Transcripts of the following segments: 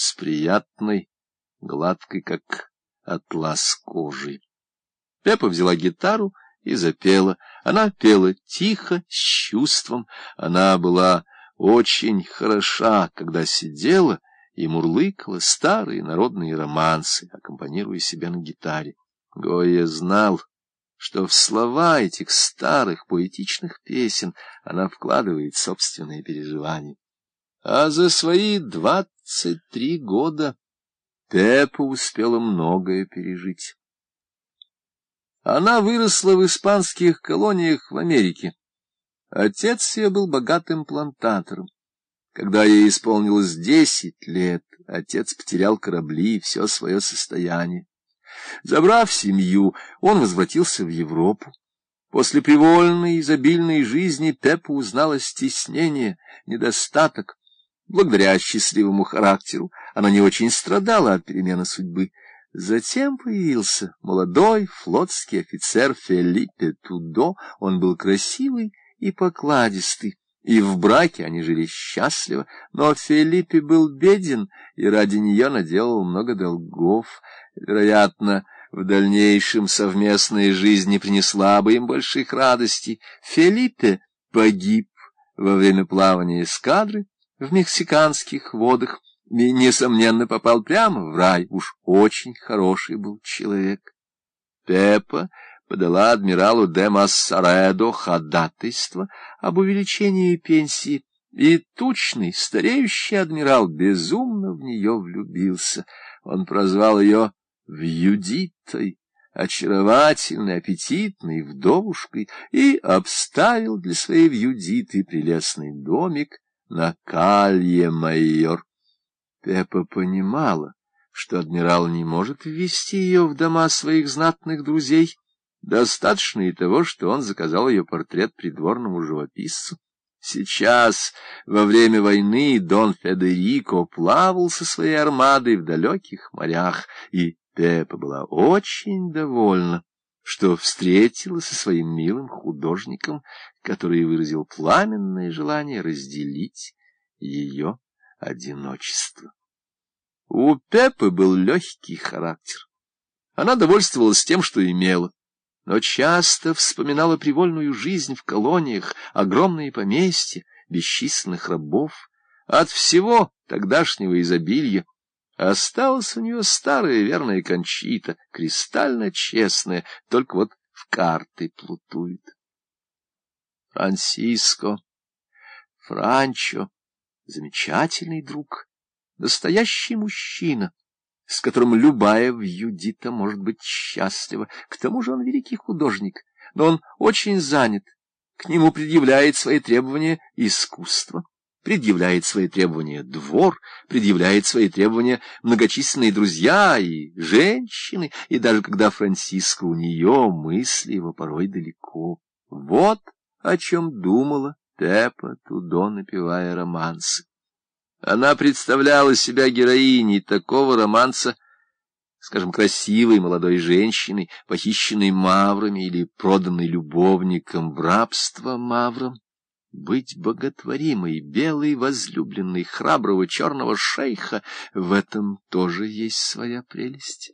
с приятной, гладкой, как атлас кожей. Пеппа взяла гитару и запела. Она пела тихо, с чувством. Она была очень хороша, когда сидела и мурлыкала старые народные романсы, аккомпанируя себя на гитаре. Гоя знал, что в слова этих старых поэтичных песен она вкладывает собственные переживания. А за свои двадцать три года Пеппа успела многое пережить. Она выросла в испанских колониях в Америке. Отец ее был богатым плантатором. Когда ей исполнилось десять лет, отец потерял корабли и все свое состояние. Забрав семью, он возвратился в Европу. После привольной, изобильной жизни Пеппа узнала стеснение, недостаток. Благодаря счастливому характеру она не очень страдала от перемены судьбы. Затем появился молодой флотский офицер Фелипе Тудо. Он был красивый и покладистый, и в браке они жили счастливо. Но Фелипе был беден и ради нее наделал много долгов. Вероятно, в дальнейшем совместная жизнь не принесла бы им больших радостей. Фелипе погиб во время плавания эскадры в мексиканских водах и, несомненно, попал прямо в рай. Уж очень хороший был человек. Пеппа подала адмиралу де Массаредо ходатайство об увеличении пенсии, и тучный, стареющий адмирал безумно в нее влюбился. Он прозвал ее Вьюдитой, очаровательной, аппетитной вдовушкой, и обставил для своей Вьюдиты прелестный домик на Калье-Майор. Пеппа понимала, что адмирал не может ввести ее в дома своих знатных друзей. Достаточно и того, что он заказал ее портрет придворному живописцу. Сейчас, во время войны, Дон Федерико плавал со своей армадой в далеких морях, и Пеппа была очень довольна, что встретила со своим милым художником, который выразил пламенное желание разделить ее одиночество. У Пеппы был легкий характер. Она довольствовалась тем, что имела, но часто вспоминала привольную жизнь в колониях, огромные поместья, бесчисленных рабов. От всего тогдашнего изобилия осталась у нее старая верная кончита, кристально честная, только вот в карты плутует. Франсиско, Франчо, замечательный друг, настоящий мужчина, с которым любая вьюдита может быть счастлива. К тому же он великий художник, но он очень занят. К нему предъявляет свои требования искусство, предъявляет свои требования двор, предъявляет свои требования многочисленные друзья и женщины, и даже когда Франциско у нее, мысли его порой далеко. Вот о чем думала Пеппа, Тудо напевая романсы. Она представляла себя героиней такого романса, скажем, красивой молодой женщиной, похищенной маврами или проданной любовником в рабство маврам. Быть боготворимой, белой возлюбленной, храброго черного шейха — в этом тоже есть своя прелесть.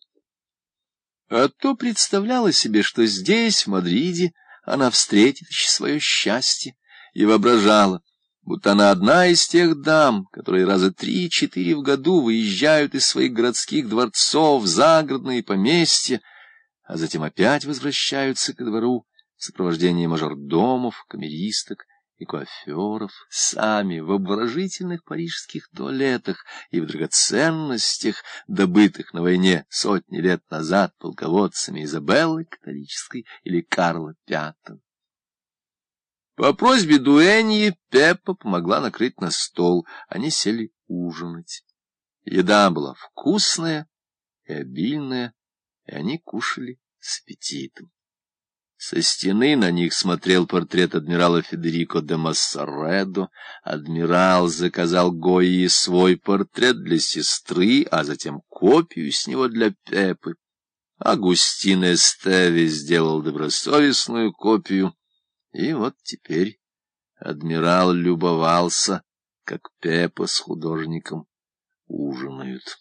А то представляла себе, что здесь, в Мадриде, она встретит свое счастье, и воображала, будто она одна из тех дам, которые раза три-четыре в году выезжают из своих городских дворцов загородные поместья, а затем опять возвращаются ко двору в сопровождении мажордомов, камеристок и куаферов, сами в обворожительных парижских туалетах и в драгоценностях, добытых на войне сотни лет назад полководцами Изабеллы католической или Карла Пятого. По просьбе Дуэньи Пеппа помогла накрыть на стол. Они сели ужинать. Еда была вкусная и обильная, и они кушали с аппетитом. Со стены на них смотрел портрет адмирала Федерико де Массаредо. Адмирал заказал Гойи свой портрет для сестры, а затем копию с него для Пеппы. Агустин Эстеви сделал добросовестную копию — и вот теперь адмирал любовался, как Пеппа с художником ужинают.